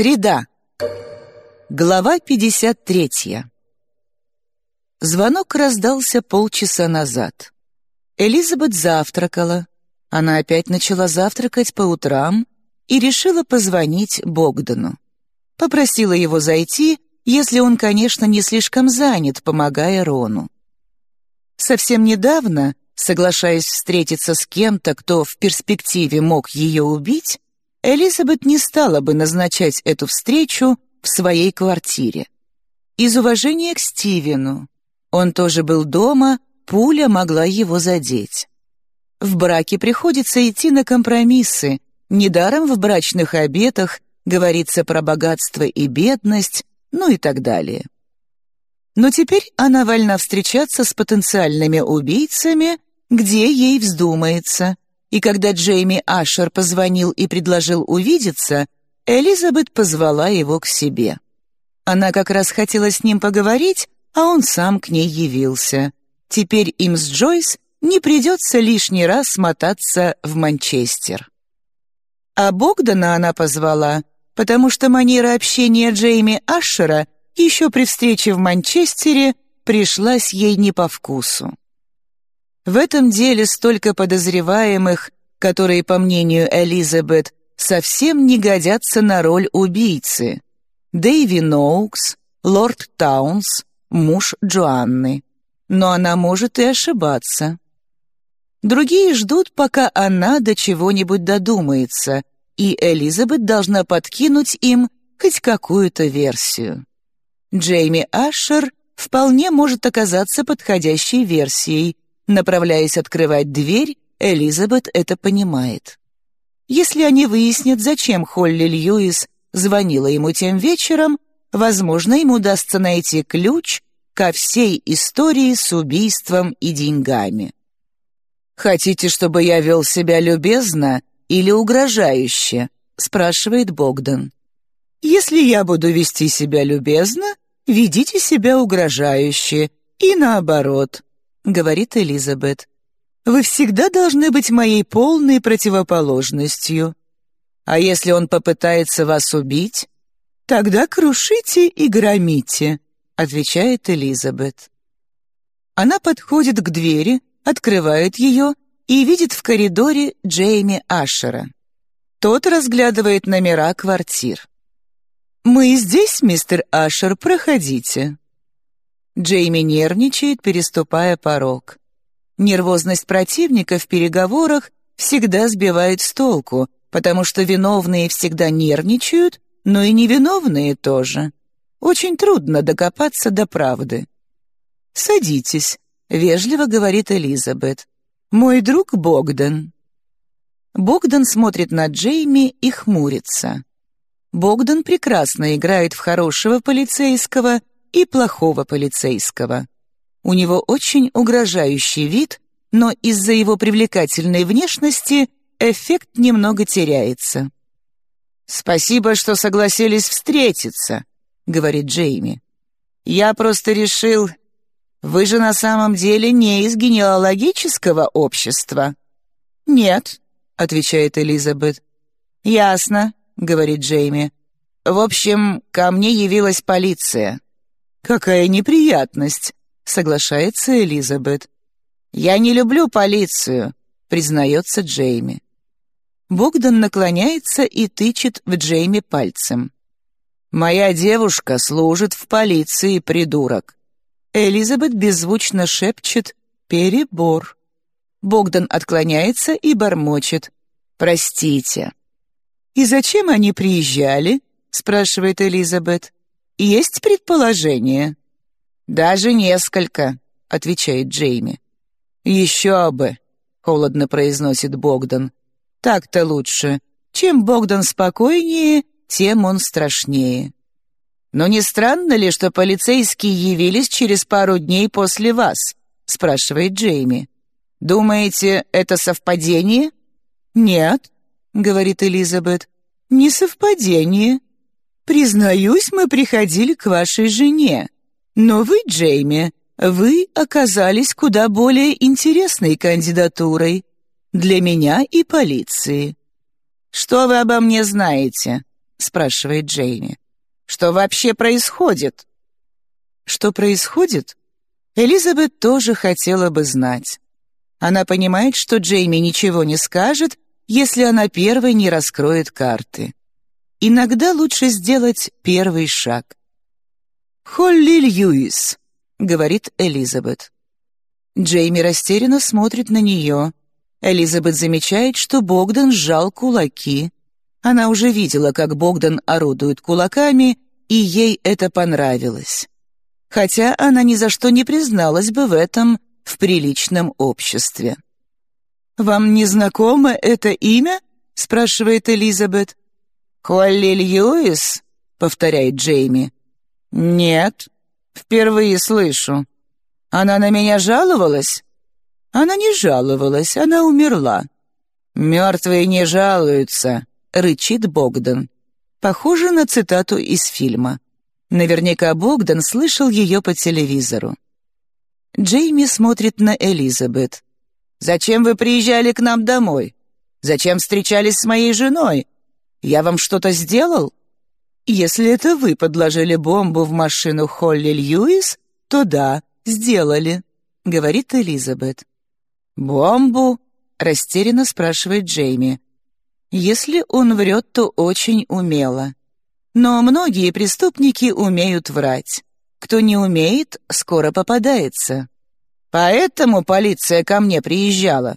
Среда. Глава 53. Звонок раздался полчаса назад. Элизабет завтракала. Она опять начала завтракать по утрам и решила позвонить Богдану. Попросила его зайти, если он, конечно, не слишком занят, помогая Рону. Совсем недавно, соглашаясь встретиться с кем-то, кто в перспективе мог ее убить, Элизабет не стала бы назначать эту встречу в своей квартире. Из уважения к Стивену. Он тоже был дома, пуля могла его задеть. В браке приходится идти на компромиссы. Недаром в брачных обетах говорится про богатство и бедность, ну и так далее. Но теперь она вольна встречаться с потенциальными убийцами, где ей вздумается. И когда Джейми Ашер позвонил и предложил увидеться, Элизабет позвала его к себе. Она как раз хотела с ним поговорить, а он сам к ней явился. Теперь им с Джойс не придется лишний раз смотаться в Манчестер. А Богдана она позвала, потому что манера общения Джейми Ашера еще при встрече в Манчестере пришлась ей не по вкусу. В этом деле столько подозреваемых, которые, по мнению Элизабет, совсем не годятся на роль убийцы. Дэйви Ноукс, лорд Таунс, муж Джоанны. Но она может и ошибаться. Другие ждут, пока она до чего-нибудь додумается, и Элизабет должна подкинуть им хоть какую-то версию. Джейми Ашер вполне может оказаться подходящей версией. Направляясь открывать дверь, Элизабет это понимает. Если они выяснят, зачем Холли Льюис звонила ему тем вечером, возможно, им удастся найти ключ ко всей истории с убийством и деньгами. «Хотите, чтобы я вел себя любезно или угрожающе?» — спрашивает Богдан. «Если я буду вести себя любезно, ведите себя угрожающе, и наоборот», — говорит Элизабет. «Вы всегда должны быть моей полной противоположностью. А если он попытается вас убить, тогда крушите и громите», — отвечает Элизабет. Она подходит к двери, открывает ее и видит в коридоре Джейми Ашера. Тот разглядывает номера квартир. «Мы здесь, мистер Ашер, проходите». Джейми нервничает, переступая порог. Нервозность противника в переговорах всегда сбивает с толку, потому что виновные всегда нервничают, но и невиновные тоже. Очень трудно докопаться до правды. «Садитесь», — вежливо говорит Элизабет. «Мой друг Богдан». Богдан смотрит на Джейми и хмурится. Богдан прекрасно играет в хорошего полицейского и плохого полицейского. У него очень угрожающий вид, но из-за его привлекательной внешности эффект немного теряется. «Спасибо, что согласились встретиться», — говорит Джейми. «Я просто решил, вы же на самом деле не из генеалогического общества». «Нет», — отвечает Элизабет. «Ясно», — говорит Джейми. «В общем, ко мне явилась полиция». «Какая неприятность», — соглашается Элизабет. «Я не люблю полицию», — признается Джейми. Богдан наклоняется и тычет в Джейми пальцем. «Моя девушка служит в полиции, придурок». Элизабет беззвучно шепчет «перебор». Богдан отклоняется и бормочет «Простите». «И зачем они приезжали?» — спрашивает Элизабет. «Есть предположение?» «Даже несколько», — отвечает Джейми. «Еще бы», — холодно произносит Богдан. «Так-то лучше. Чем Богдан спокойнее, тем он страшнее». «Но не странно ли, что полицейские явились через пару дней после вас?» — спрашивает Джейми. «Думаете, это совпадение?» «Нет», — говорит Элизабет, — «не совпадение. Признаюсь, мы приходили к вашей жене. Но вы, Джейми, вы оказались куда более интересной кандидатурой для меня и полиции. Что вы обо мне знаете? спрашивает Джейми. «Что вообще происходит?» Что происходит? Элизабет тоже хотела бы знать. Она понимает, что Джейми ничего не скажет, если она первой не раскроет карты. Иногда лучше сделать первый шаг. «Холли Льюис», — говорит Элизабет. Джейми растерянно смотрит на нее. Элизабет замечает, что Богдан сжал кулаки. Она уже видела, как Богдан орудует кулаками, и ей это понравилось. Хотя она ни за что не призналась бы в этом в приличном обществе. «Вам не знакомо это имя?» — спрашивает Элизабет. «Холли Льюис?» — повторяет Джейми. «Нет, впервые слышу. Она на меня жаловалась?» «Она не жаловалась, она умерла». «Мертвые не жалуются», — рычит Богдан. Похоже на цитату из фильма. Наверняка Богдан слышал ее по телевизору. Джейми смотрит на Элизабет. «Зачем вы приезжали к нам домой? Зачем встречались с моей женой? Я вам что-то сделал?» «Если это вы подложили бомбу в машину Холли Льюис, то да, сделали», — говорит Элизабет. «Бомбу?» — растерянно спрашивает Джейми. Если он врет, то очень умело. Но многие преступники умеют врать. Кто не умеет, скоро попадается. Поэтому полиция ко мне приезжала.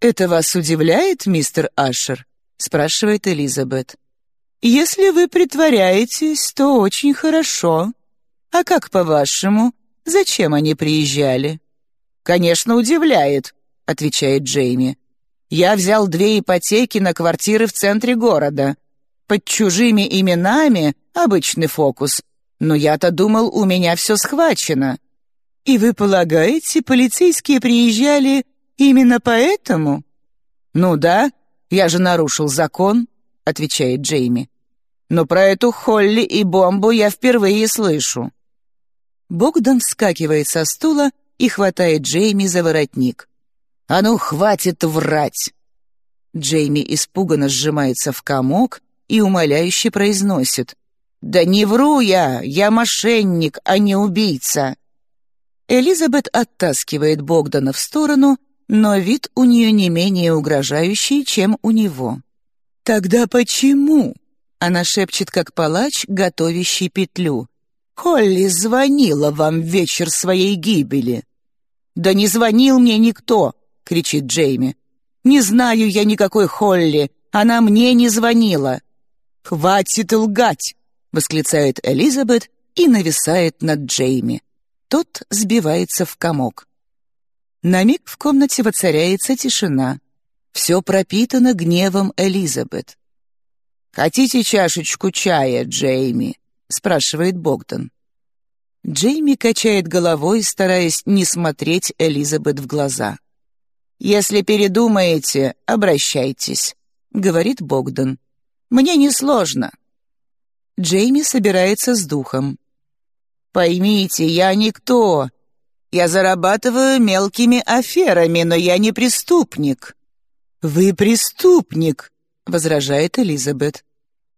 «Это вас удивляет, мистер Ашер?» — спрашивает Элизабет. «Если вы притворяетесь, то очень хорошо. А как по-вашему, зачем они приезжали?» «Конечно, удивляет», — отвечает Джейми. «Я взял две ипотеки на квартиры в центре города. Под чужими именами — обычный фокус, но я-то думал, у меня все схвачено». «И вы полагаете, полицейские приезжали именно поэтому?» «Ну да, я же нарушил закон», — отвечает Джейми. «Но про эту Холли и бомбу я впервые слышу». Богдан вскакивает со стула и хватает Джейми за воротник. «А ну, хватит врать!» Джейми испуганно сжимается в комок и умоляюще произносит. «Да не вру я! Я мошенник, а не убийца!» Элизабет оттаскивает Богдана в сторону, но вид у нее не менее угрожающий, чем у него. «Тогда почему?» — она шепчет, как палач, готовящий петлю. «Холли звонила вам в вечер своей гибели». «Да не звонил мне никто!» — кричит Джейми. «Не знаю я никакой Холли, она мне не звонила». «Хватит лгать!» — восклицает Элизабет и нависает над Джейми. Тот сбивается в комок. На миг в комнате воцаряется тишина. Все пропитано гневом Элизабет. «Хотите чашечку чая, Джейми?» — спрашивает Богдан. Джейми качает головой, стараясь не смотреть Элизабет в глаза. «Если передумаете, обращайтесь», — говорит Богдан. Мне несложно». Джейми собирается с духом. «Поймите, я никто. Я зарабатываю мелкими аферами, но я не преступник». «Вы преступник», — возражает Элизабет.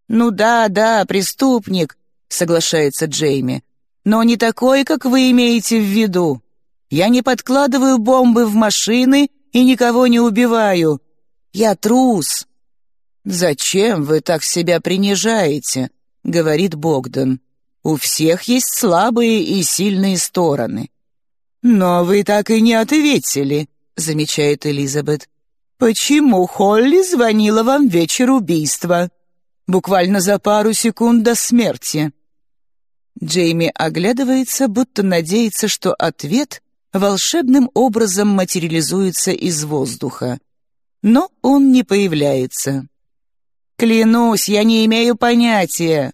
«Ну да, да, преступник», — соглашается Джейми. «Но не такой, как вы имеете в виду. Я не подкладываю бомбы в машины и никого не убиваю. Я трус». «Зачем вы так себя принижаете?» — говорит Богдан. «У всех есть слабые и сильные стороны». «Но вы так и не ответили», — замечает Элизабет. «Почему Холли звонила вам вечер убийства? Буквально за пару секунд до смерти». Джейми оглядывается, будто надеется, что ответ волшебным образом материализуется из воздуха. Но он не появляется. «Клянусь, я не имею понятия!»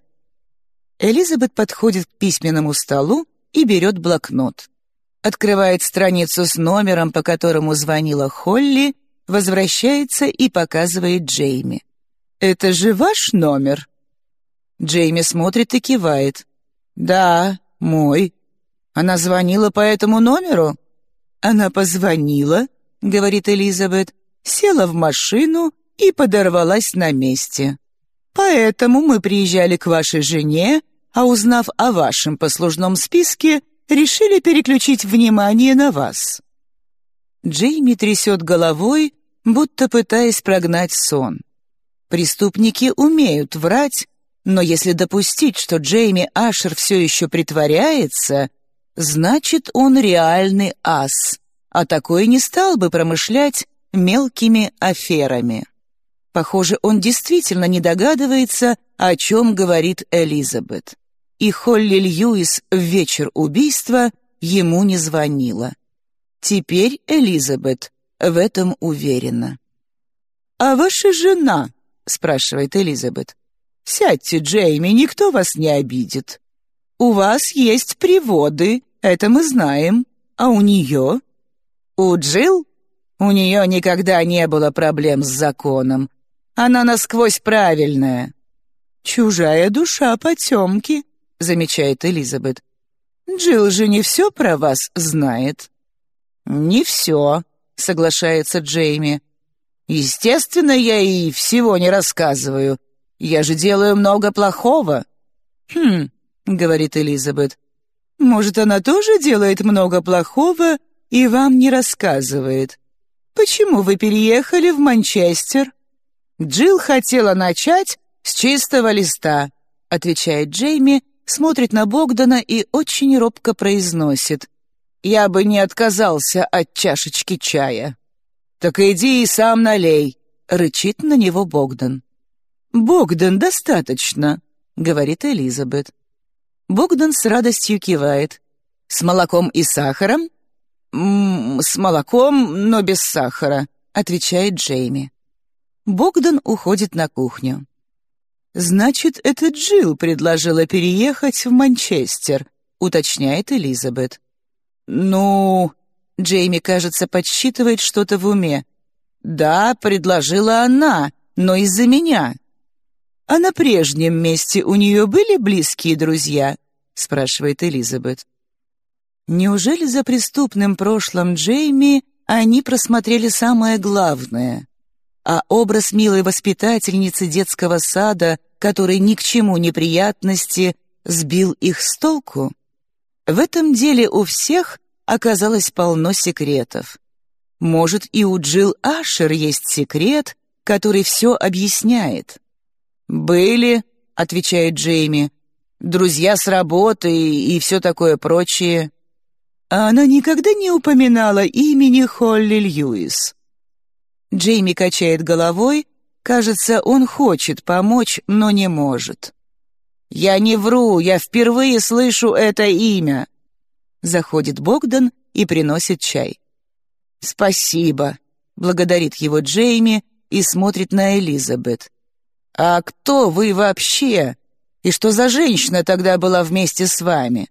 Элизабет подходит к письменному столу и берет блокнот. Открывает страницу с номером, по которому звонила Холли, возвращается и показывает Джейми. «Это же ваш номер?» Джейми смотрит и кивает. «Да, мой. Она звонила по этому номеру?» «Она позвонила», — говорит Элизабет, села в машину и подорвалась на месте. Поэтому мы приезжали к вашей жене, а узнав о вашем послужном списке, решили переключить внимание на вас». Джейми трясет головой, будто пытаясь прогнать сон. Преступники умеют врать, но если допустить, что Джейми Ашер все еще притворяется, значит, он реальный ас, а такой не стал бы промышлять мелкими аферами. Похоже, он действительно не догадывается, о чем говорит Элизабет. И Холли Льюис в вечер убийства ему не звонила. Теперь Элизабет в этом уверена. «А ваша жена?» — спрашивает Элизабет. «Сядьте, Джейми, никто вас не обидит. У вас есть приводы, это мы знаем. А у нее?» «У Джилл? У нее никогда не было проблем с законом. Она насквозь правильная». «Чужая душа потемки», — замечает Элизабет. «Джилл же не все про вас знает». «Не все», — соглашается Джейми. «Естественно, я и всего не рассказываю. Я же делаю много плохого». «Хм», — говорит Элизабет. «Может, она тоже делает много плохого и вам не рассказывает? Почему вы переехали в Манчестер?» «Джилл хотела начать с чистого листа», — отвечает Джейми, смотрит на Богдана и очень робко произносит. «Я бы не отказался от чашечки чая». «Так иди и сам налей», — рычит на него Богдан. «Богдан, достаточно», — говорит Элизабет. Богдан с радостью кивает. «С молоком и сахаром?» «М -м, «С молоком, но без сахара», — отвечает Джейми. Богдан уходит на кухню. «Значит, это Джилл предложила переехать в Манчестер», — уточняет Элизабет. «Ну...» — Джейми, кажется, подсчитывает что-то в уме. «Да, предложила она, но из-за меня». «А на прежнем месте у нее были близкие друзья?» — спрашивает Элизабет. Неужели за преступным прошлым Джейми они просмотрели самое главное? А образ милой воспитательницы детского сада, который ни к чему неприятности, сбил их с толку? В этом деле у всех оказалось полно секретов. Может, и у Джилл Ашер есть секрет, который все объясняет. «Были», — отвечает Джейми, — «друзья с работы и все такое прочее». А она никогда не упоминала имени Холли Льюис. Джейми качает головой. Кажется, он хочет помочь, но не может. «Я не вру, я впервые слышу это имя!» Заходит Богдан и приносит чай. «Спасибо», — благодарит его Джейми и смотрит на Элизабет. «А кто вы вообще? И что за женщина тогда была вместе с вами?»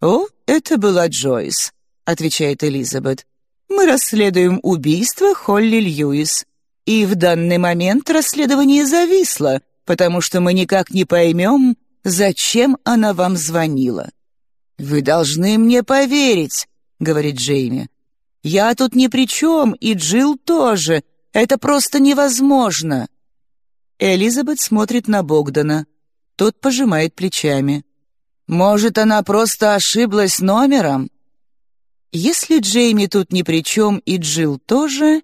«О, это была Джойс», — отвечает Элизабет. Мы расследуем убийство Холли Льюис. И в данный момент расследование зависло, потому что мы никак не поймем, зачем она вам звонила». «Вы должны мне поверить», — говорит Джейми. «Я тут ни при чем, и Джилл тоже. Это просто невозможно». Элизабет смотрит на Богдана. Тот пожимает плечами. «Может, она просто ошиблась номером?» Если Джейми тут ни при чем и Джилл тоже,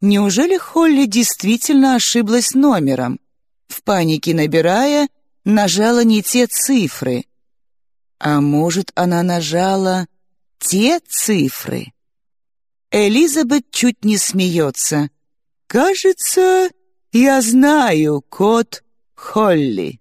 неужели Холли действительно ошиблась номером? В панике набирая, нажала не те цифры. А может, она нажала те цифры? Элизабет чуть не смеется. «Кажется, я знаю код Холли».